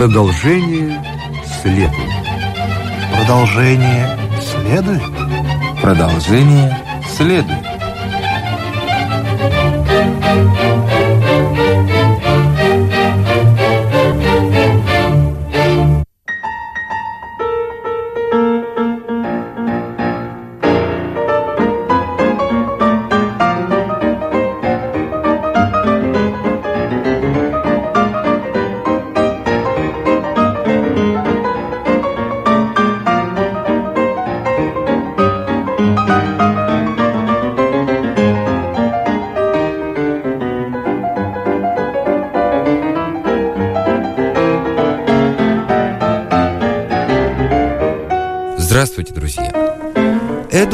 Продолжение следует. Продолжение следует? Продолжение следует.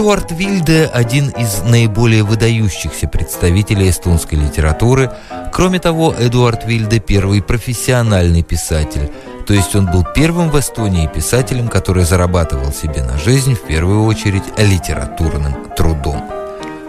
Эдуард Вильде – один из наиболее выдающихся представителей эстонской литературы. Кроме того, Эдуард Вильде – первый профессиональный писатель, то есть он был первым в Эстонии писателем, который зарабатывал себе на жизнь в первую очередь литературным трудом.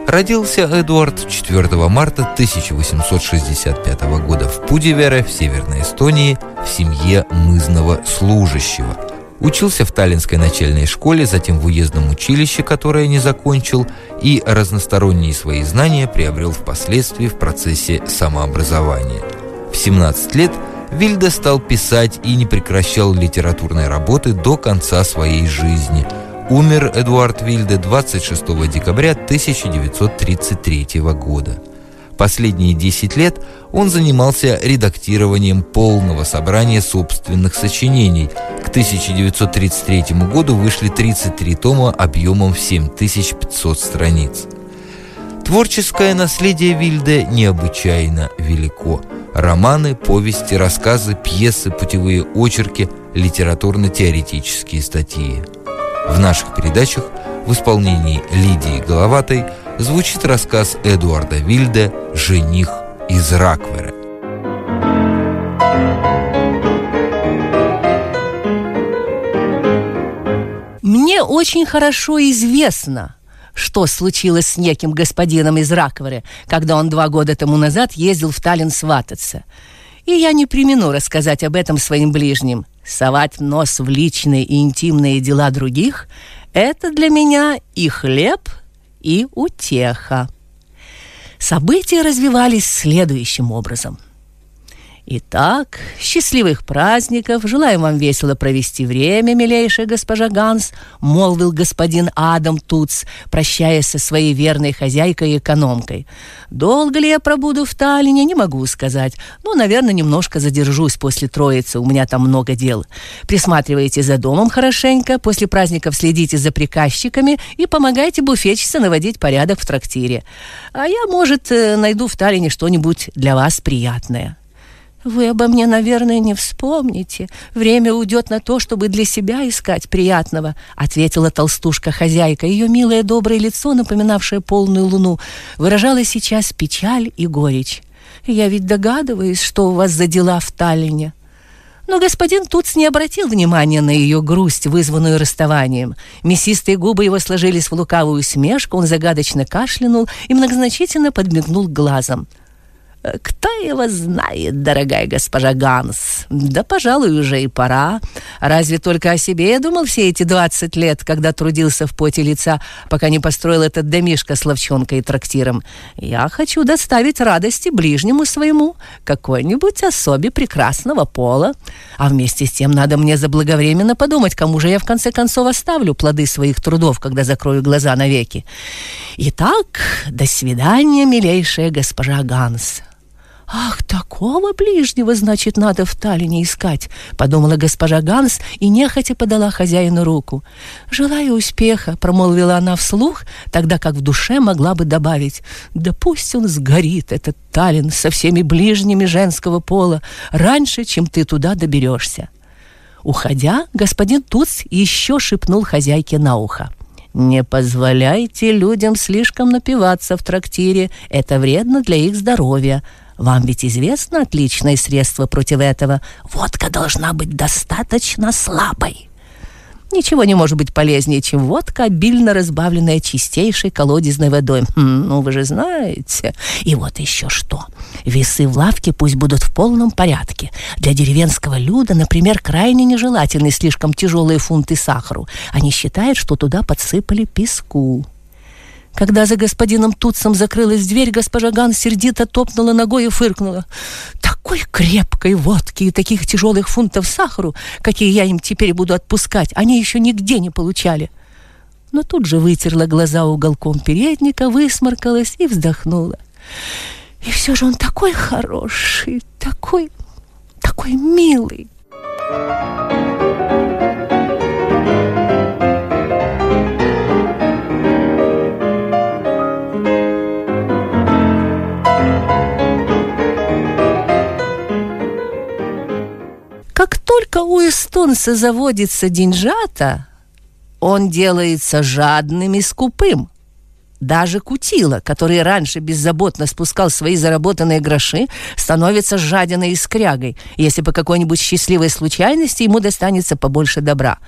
Родился Эдуард 4 марта 1865 года в Пудивере в Северной Эстонии в семье мызного служащего – Учился в Таллинской начальной школе, затем в уездном училище, которое не закончил, и разносторонние свои знания приобрел впоследствии в процессе самообразования. В 17 лет Вильда стал писать и не прекращал литературной работы до конца своей жизни. Умер Эдуард Вильде 26 декабря 1933 года. Последние 10 лет он занимался редактированием полного собрания собственных сочинений. К 1933 году вышли 33 тома объемом в 7500 страниц. Творческое наследие Вильде необычайно велико. Романы, повести, рассказы, пьесы, путевые очерки, литературно-теоретические статьи. В наших передачах в исполнении Лидии Головатой – звучит рассказ Эдуарда Вильде «Жених из Раквера». Очень хорошо известно, что случилось с неким господином из Ракверы, когда он два года тому назад ездил в Таллин свататься. И я не примену рассказать об этом своим ближним. Совать нос в личные и интимные дела других – это для меня и хлеб, и утеха. События развивались следующим образом – Итак, счастливых праздников, желаем вам весело провести время, милейшая госпожа Ганс, молвил господин Адам Туц, прощаясь со своей верной хозяйкой и экономкой. Долго ли я пробуду в Таллине, не могу сказать. Ну, наверное, немножко задержусь после Троицы, у меня там много дел. Присматривайте за домом хорошенько, после праздников следите за приказчиками и помогайте буфетчице наводить порядок в трактире. А я, может, э, найду в Таллине что-нибудь для вас приятное. Вы обо мне, наверное, не вспомните. Время уйдет на то, чтобы для себя искать приятного, ответила толстушка-хозяйка. Ее милое доброе лицо, напоминавшее полную луну, выражало сейчас печаль и горечь. Я ведь догадываюсь, что у вас за дела в Таллине. Но господин Туц не обратил внимания на ее грусть, вызванную расставанием. Мясистые губы его сложились в лукавую смешку, он загадочно кашлянул и многозначительно подмигнул глазом. Кто его знает, дорогая госпожа Ганс? Да, пожалуй, уже и пора. Разве только о себе я думал все эти двадцать лет, когда трудился в поте лица, пока не построил этот домишко с ловчонкой и трактиром. Я хочу доставить радости ближнему своему, какой-нибудь особе прекрасного пола. А вместе с тем надо мне заблаговременно подумать, кому же я в конце концов оставлю плоды своих трудов, когда закрою глаза навеки. Итак, до свидания, милейшая госпожа Ганс. «Ах, такого ближнего, значит, надо в Таллине искать», — подумала госпожа Ганс и нехотя подала хозяину руку. «Желаю успеха», — промолвила она вслух, тогда как в душе могла бы добавить, «Да пусть он сгорит, этот Таллин, со всеми ближними женского пола, раньше, чем ты туда доберешься». Уходя, господин Туц еще шепнул хозяйке на ухо. «Не позволяйте людям слишком напиваться в трактире, это вредно для их здоровья», вам ведь известно отличное средство против этого. Водка должна быть достаточно слабой. Ничего не может быть полезнее, чем водка, обильно разбавленная чистейшей колодезной водой. Хм, ну, вы же знаете. И вот еще что. Весы в лавке пусть будут в полном порядке. Для деревенского люда, например, крайне нежелательны слишком тяжелые фунты сахару. Они считают, что туда подсыпали песку. Когда за господином Тутсом закрылась дверь, госпожа Ган сердито топнула ногой и фыркнула. Такой крепкой водки и таких тяжелых фунтов сахару, какие я им теперь буду отпускать, они еще нигде не получали. Но тут же вытерла глаза уголком передника, высморкалась и вздохнула. И все же он такой хороший, такой, такой милый. У эстонца заводится деньжата, он делается жадным и скупым. Даже Кутила, который раньше беззаботно спускал свои заработанные гроши, становится жадиной и скрягой, если по какой-нибудь счастливой случайности ему достанется побольше добра.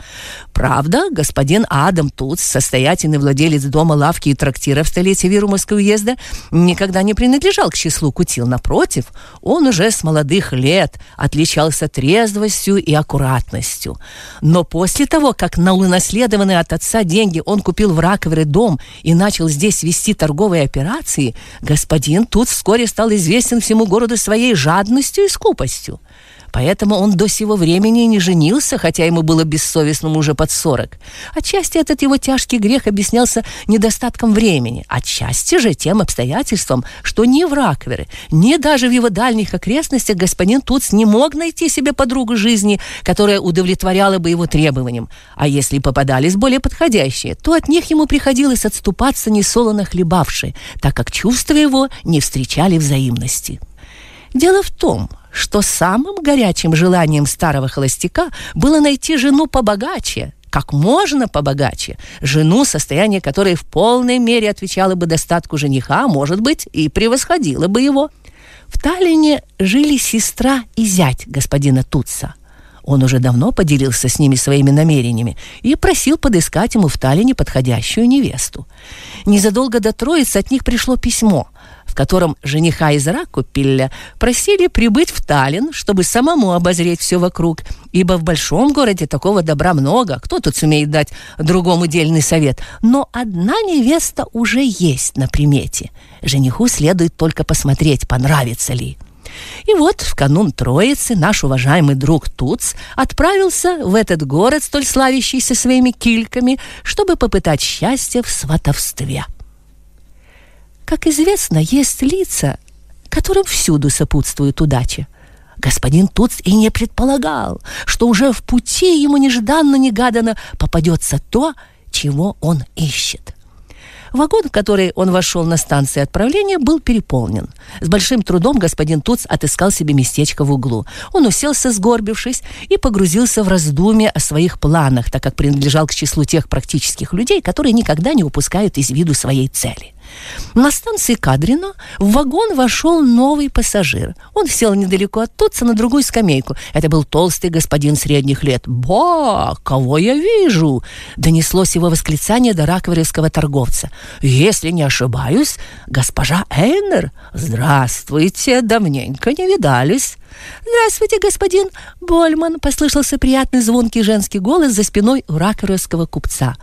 Правда, господин Адам Туц, состоятельный владелец дома, лавки и трактира в столице Вирумовского уезда, никогда не принадлежал к числу Кутил. Напротив, он уже с молодых лет отличался трезвостью и аккуратностью. Но после того, как на унаследованные от отца деньги он купил в Раковере дом и начал здесь вести торговые операции, господин тут вскоре стал известен всему городу своей жадностью и скупостью. Поэтому он до сего времени не женился, хотя ему было бессовестному уже под сорок. Отчасти этот его тяжкий грех объяснялся недостатком времени, отчасти же тем обстоятельством, что ни в Раквере, ни даже в его дальних окрестностях господин Туц не мог найти себе подругу жизни, которая удовлетворяла бы его требованиям. А если попадались более подходящие, то от них ему приходилось отступаться несолоно хлебавши, так как чувства его не встречали взаимности. Дело в том, что самым горячим желанием старого холостяка было найти жену побогаче, как можно побогаче, жену, состояние которой в полной мере отвечало бы достатку жениха, а может быть, и превосходило бы его. В Таллине жили сестра и зять господина Тутса. Он уже давно поделился с ними своими намерениями и просил подыскать ему в Таллине подходящую невесту. Незадолго до Троицы от них пришло письмо – в котором жениха из Ракупилля просили прибыть в Таллин, чтобы самому обозреть все вокруг, ибо в большом городе такого добра много, кто тут сумеет дать другому дельный совет. Но одна невеста уже есть на примете. Жениху следует только посмотреть, понравится ли. И вот в канун Троицы наш уважаемый друг Туц отправился в этот город, столь славящийся своими кильками, чтобы попытать счастье в сватовстве. Как известно, есть лица, которым всюду сопутствует удача. Господин Туц и не предполагал, что уже в пути ему нежданно-негаданно попадется то, чего он ищет. Вагон, в который он вошел на станции отправления, был переполнен. С большим трудом господин Туц отыскал себе местечко в углу. Он уселся, сгорбившись, и погрузился в раздумья о своих планах, так как принадлежал к числу тех практических людей, которые никогда не упускают из виду своей цели. На станции Кадрино в вагон вошел новый пассажир. Он сел недалеко от Тутса на другую скамейку. Это был толстый господин средних лет. «Ба! Кого я вижу?» Донеслось его восклицание до раковеревского торговца. «Если не ошибаюсь, госпожа Эйнер? Здравствуйте, давненько не видались». «Здравствуйте, господин Больман!» — послышался приятный звонкий женский голос за спиной у раковеревского купца.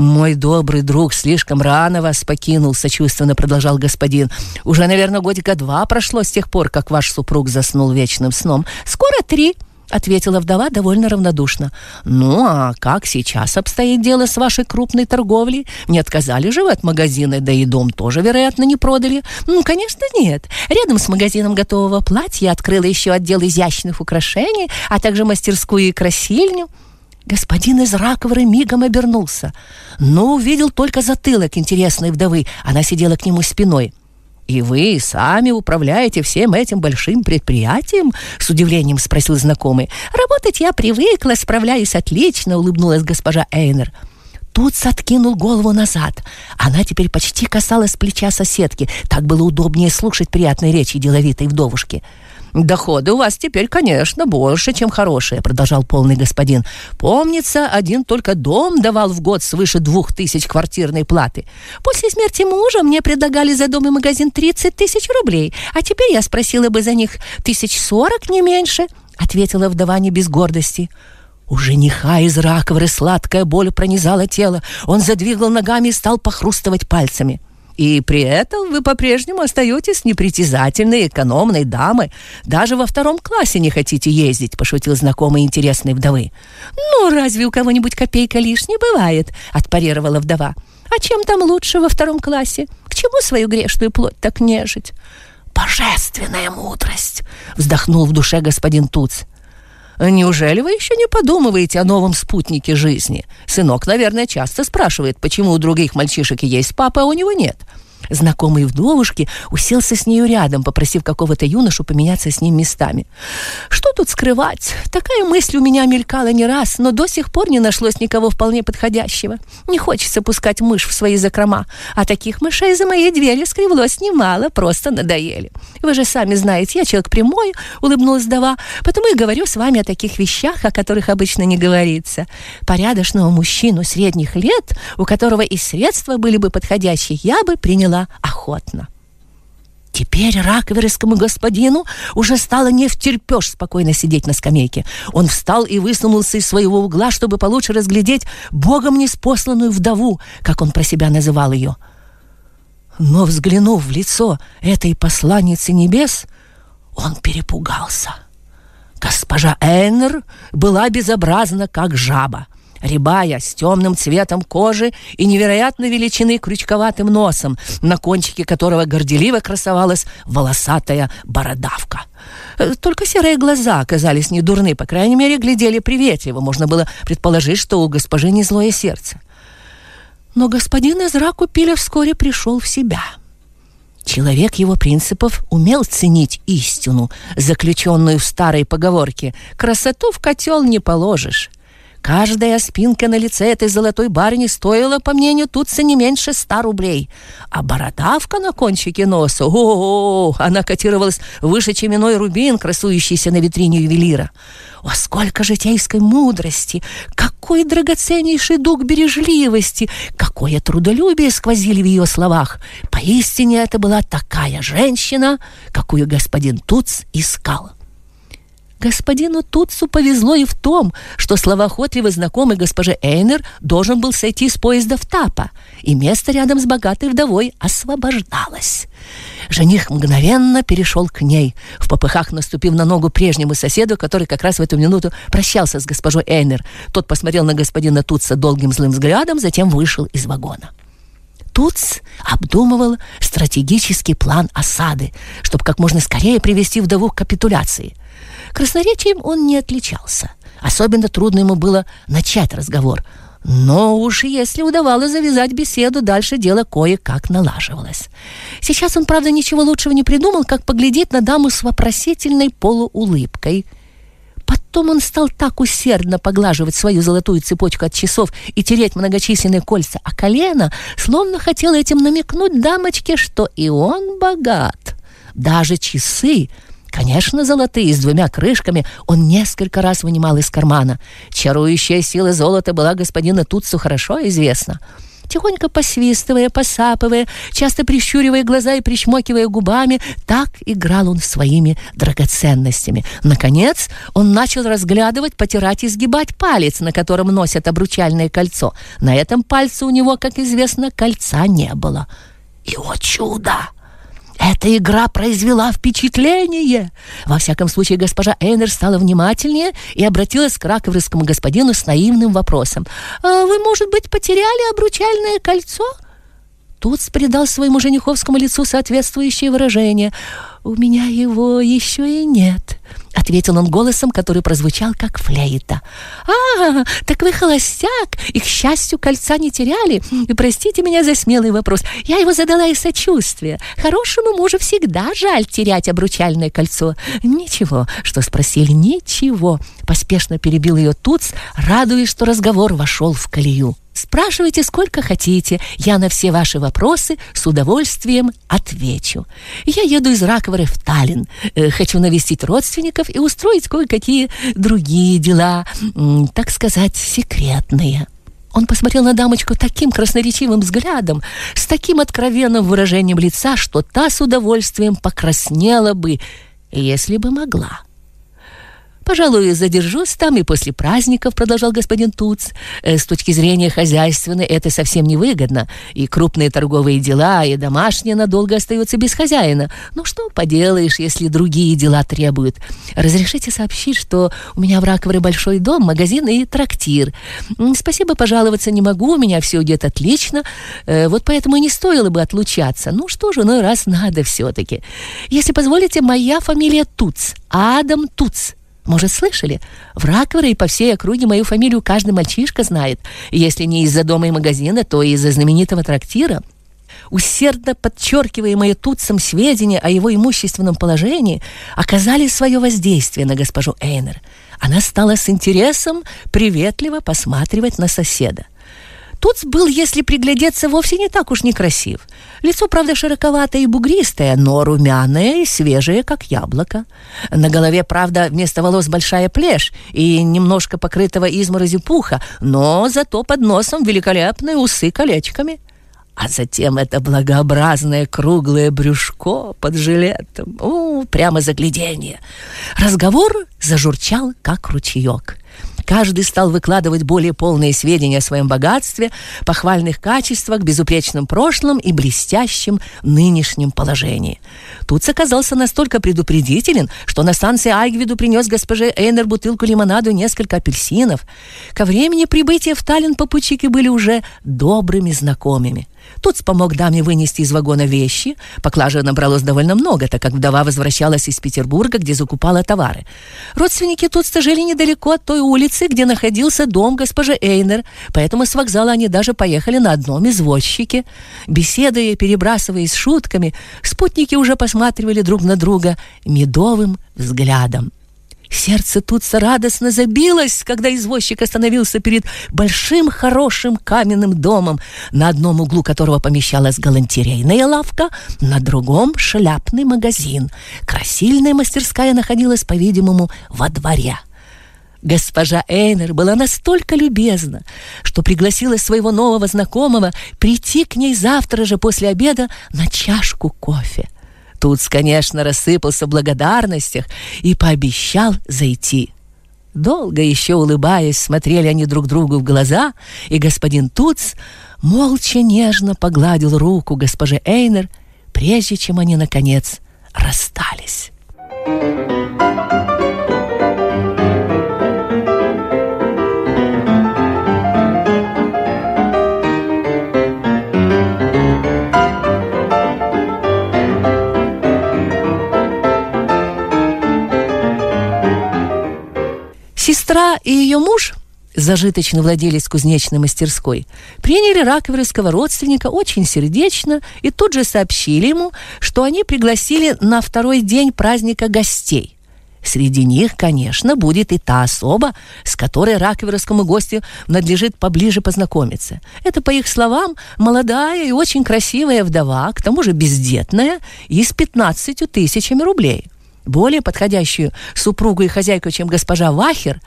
«Мой добрый друг слишком рано вас покинул», — сочувственно продолжал господин. «Уже, наверное, годика два прошло с тех пор, как ваш супруг заснул вечным сном. Скоро три», — ответила вдова довольно равнодушно. «Ну, а как сейчас обстоит дело с вашей крупной торговлей? Не отказали же вы от магазина, да и дом тоже, вероятно, не продали?» «Ну, конечно, нет. Рядом с магазином готового платья открыла еще отдел изящных украшений, а также мастерскую и красильню». Господин из Раковры мигом обернулся, но увидел только затылок интересной вдовы. Она сидела к нему спиной. «И вы сами управляете всем этим большим предприятием?» — с удивлением спросил знакомый. «Работать я привыкла, справляюсь отлично», — улыбнулась госпожа Эйнер. Тут откинул голову назад. Она теперь почти касалась плеча соседки. Так было удобнее слушать приятные речи деловитой вдовушки. Доходы у вас теперь, конечно, больше, чем хорошие, продолжал полный господин. Помнится, один только дом давал в год свыше двух тысяч квартирной платы. После смерти мужа мне предлагали за дом и магазин 30 тысяч рублей, а теперь я спросила бы за них тысяч сорок, не меньше, ответила вдова не без гордости. У жениха из раковры сладкая боль пронизала тело. Он задвигал ногами и стал похрустывать пальцами. И при этом вы по-прежнему остаетесь непритязательной, экономной дамой. Даже во втором классе не хотите ездить, пошутил знакомый интересной вдовы. Ну, разве у кого-нибудь копейка лишней бывает? Отпарировала вдова. А чем там лучше во втором классе? К чему свою грешную плоть так нежить? Божественная мудрость! Вздохнул в душе господин Туц. Неужели вы еще не подумываете о новом спутнике жизни? Сынок, наверное, часто спрашивает, почему у других мальчишек есть папа, а у него нет. Знакомый вдовушки уселся с нею рядом, попросив какого-то юношу поменяться с ним местами. Что тут скрывать? Такая мысль у меня мелькала не раз, но до сих пор не нашлось никого вполне подходящего. Не хочется пускать мышь в свои закрома, а таких мышей за моей дверью скривлось немало, просто надоели. Вы же сами знаете, я человек прямой, улыбнулась вдова, потому и говорю с вами о таких вещах, о которых обычно не говорится. Порядочного мужчину средних лет, у которого и средства были бы подходящие, я бы приняла охотно. Теперь раковерскому господину уже стало не втерпешь спокойно сидеть на скамейке. Он встал и высунулся из своего угла, чтобы получше разглядеть богом неспосланную вдову, как он про себя называл ее. Но, взглянув в лицо этой посланницы небес, он перепугался. Госпожа Эйнер была безобразна, как жаба рябая, с темным цветом кожи и невероятно величины крючковатым носом, на кончике которого горделиво красовалась волосатая бородавка. Э, только серые глаза оказались не дурны, по крайней мере, глядели приветливо. Можно было предположить, что у госпожи не злое сердце. Но господин из Ракупиля вскоре пришел в себя. Человек его принципов умел ценить истину, заключенную в старой поговорке «красоту в котел не положишь». Каждая спинка на лице этой золотой барыни стоила, по мнению Тутса, не меньше ста рублей. А бородавка на кончике носа, о, -о, -о она котировалась выше, чем иной рубин, красующийся на витрине ювелира. О, сколько житейской мудрости! Какой драгоценнейший дух бережливости! Какое трудолюбие сквозили в ее словах! Поистине это была такая женщина, какую господин Туц искал. Господину Тутсу повезло и в том, что словоохотливый знакомый госпоже Эйнер должен был сойти с поезда в Тапа, и место рядом с богатой вдовой освобождалось. Жених мгновенно перешел к ней, в попыхах наступив на ногу прежнему соседу, который как раз в эту минуту прощался с госпожой Эйнер. Тот посмотрел на господина Тутса долгим злым взглядом, затем вышел из вагона. Туц обдумывал стратегический план осады, чтобы как можно скорее привести вдову к капитуляции. Красноречием он не отличался. Особенно трудно ему было начать разговор. Но уж если удавалось завязать беседу, дальше дело кое-как налаживалось. Сейчас он, правда, ничего лучшего не придумал, как поглядеть на даму с вопросительной полуулыбкой. Потом он стал так усердно поглаживать свою золотую цепочку от часов и тереть многочисленные кольца о колено, словно хотел этим намекнуть дамочке, что и он богат. Даже часы Конечно, золотые, с двумя крышками, он несколько раз вынимал из кармана. Чарующая сила золота была господина Тутсу хорошо известна. Тихонько посвистывая, посапывая, часто прищуривая глаза и причмокивая губами, так играл он своими драгоценностями. Наконец, он начал разглядывать, потирать и сгибать палец, на котором носят обручальное кольцо. На этом пальце у него, как известно, кольца не было. И, о чудо! Эта игра произвела впечатление. Во всяком случае, госпожа Эйнер стала внимательнее и обратилась к раковерскому господину с наивным вопросом. «А «Вы, может быть, потеряли обручальное кольцо?» Тут придал своему жениховскому лицу соответствующее выражение. «У меня его еще и нет», — ответил он голосом, который прозвучал как флейта. «А, так вы холостяк, и, к счастью, кольца не теряли. И простите меня за смелый вопрос. Я его задала из сочувствия. Хорошему мужу всегда жаль терять обручальное кольцо. Ничего, что спросили, ничего». Поспешно перебил ее Туц, радуясь, что разговор вошел в колею. Спрашивайте сколько хотите, я на все ваши вопросы с удовольствием отвечу. Я еду из Раковары в Таллин. Э, хочу навестить родственников и устроить кое-какие другие дела, так сказать, секретные. Он посмотрел на дамочку таким красноречивым взглядом, с таким откровенным выражением лица, что та с удовольствием покраснела бы, если бы могла. «Пожалуй, задержусь там и после праздников», — продолжал господин Туц. Э, «С точки зрения хозяйственной это совсем невыгодно. И крупные торговые дела, и домашние надолго остаются без хозяина. Ну что поделаешь, если другие дела требуют. Разрешите сообщить, что у меня в Раковре большой дом, магазин и трактир. Спасибо, пожаловаться не могу, у меня все идет отлично. Э, вот поэтому и не стоило бы отлучаться. Ну что же, ну раз надо все-таки. Если позволите, моя фамилия Туц, Адам Туц». Может, слышали? В Раковре и по всей округе мою фамилию каждый мальчишка знает. Если не из-за дома и магазина, то из-за знаменитого трактира. Усердно подчеркиваемые Тутсом сведения о его имущественном положении оказали свое воздействие на госпожу Эйнер. Она стала с интересом приветливо посматривать на соседа. Туц был, если приглядеться, вовсе не так уж некрасив. Лицо, правда, широковатое и бугристое, но румяное и свежее, как яблоко. На голове, правда, вместо волос большая плешь и немножко покрытого изморозью пуха, но зато под носом великолепные усы колечками. А затем это благообразное круглое брюшко под жилетом. У, прямо загляденье. Разговор зажурчал, как ручеек. Каждый стал выкладывать более полные сведения о своем богатстве, похвальных качествах, безупречном прошлом и блестящем нынешнем положении. Тут оказался настолько предупредителен, что на станции Айгвиду принес госпоже Эйнер бутылку лимонаду и несколько апельсинов. Ко времени прибытия в Таллин попутчики были уже добрыми знакомыми. Тут помог даме вынести из вагона вещи. Поклажи набралось довольно много, так как вдова возвращалась из Петербурга, где закупала товары. Родственники тут жили недалеко от той улицы, где находился дом госпожи Эйнер, поэтому с вокзала они даже поехали на одном извозчике. Беседуя, перебрасываясь шутками, спутники уже посматривали друг на друга медовым взглядом. Сердце Тутса радостно забилось, когда извозчик остановился перед большим хорошим каменным домом, на одном углу которого помещалась галантерейная лавка, на другом — шляпный магазин. Красильная мастерская находилась, по-видимому, во дворе. Госпожа Эйнер была настолько любезна, что пригласила своего нового знакомого прийти к ней завтра же после обеда на чашку кофе. Туц, конечно, рассыпался в благодарностях и пообещал зайти. Долго еще улыбаясь, смотрели они друг другу в глаза, и господин Туц молча нежно погладил руку госпожи Эйнер, прежде чем они, наконец, расстались. Сестра и ее муж, зажиточный владелец кузнечной мастерской, приняли раковерского родственника очень сердечно и тут же сообщили ему, что они пригласили на второй день праздника гостей. Среди них, конечно, будет и та особа, с которой раковерскому гостю надлежит поближе познакомиться. Это, по их словам, молодая и очень красивая вдова, к тому же бездетная и с 15 тысячами рублей – более подходящую супругу и хозяйку, чем госпожа Вахер,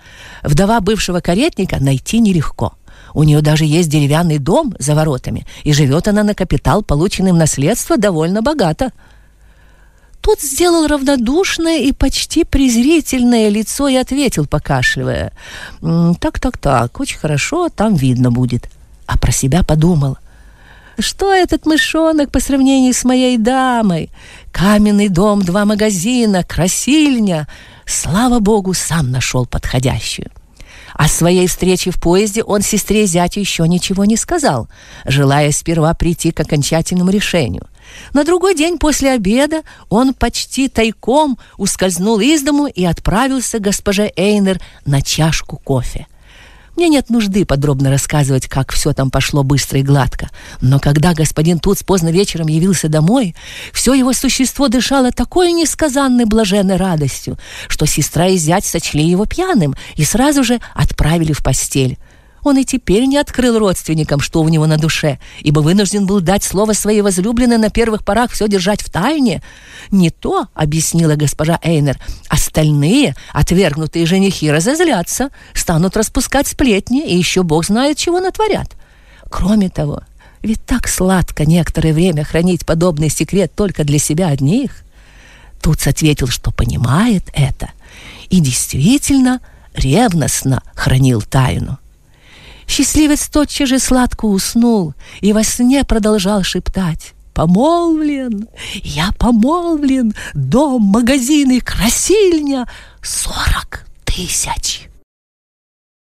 вдова бывшего каретника, найти нелегко. У нее даже есть деревянный дом за воротами, и живет она на капитал, полученный в наследство, довольно богато. Тут сделал равнодушное и почти презрительное лицо и ответил, покашливая. «Так-так-так, очень хорошо, там видно будет». А про себя подумал. Что этот мышонок по сравнению с моей дамой? Каменный дом, два магазина, красильня. Слава богу, сам нашел подходящую. О своей встрече в поезде он сестре зятю еще ничего не сказал, желая сперва прийти к окончательному решению. На другой день после обеда он почти тайком ускользнул из дому и отправился к госпоже Эйнер на чашку кофе. Мне нет нужды подробно рассказывать, как все там пошло быстро и гладко. Но когда господин Туц поздно вечером явился домой, все его существо дышало такой несказанной блаженной радостью, что сестра и зять сочли его пьяным и сразу же отправили в постель. Он и теперь не открыл родственникам, что у него на душе, ибо вынужден был дать слово своей возлюбленной на первых порах все держать в тайне. Не то, объяснила госпожа Эйнер, остальные, отвергнутые женихи, разозлятся, станут распускать сплетни и еще бог знает, чего натворят. Кроме того, ведь так сладко некоторое время хранить подобный секрет только для себя одних. Туц ответил, что понимает это, и действительно ревностно хранил тайну. Счастливец тотчас же сладко уснул и во сне продолжал шептать. «Помолвлен! Я помолвлен! Дом, магазины, красильня! Сорок тысяч!»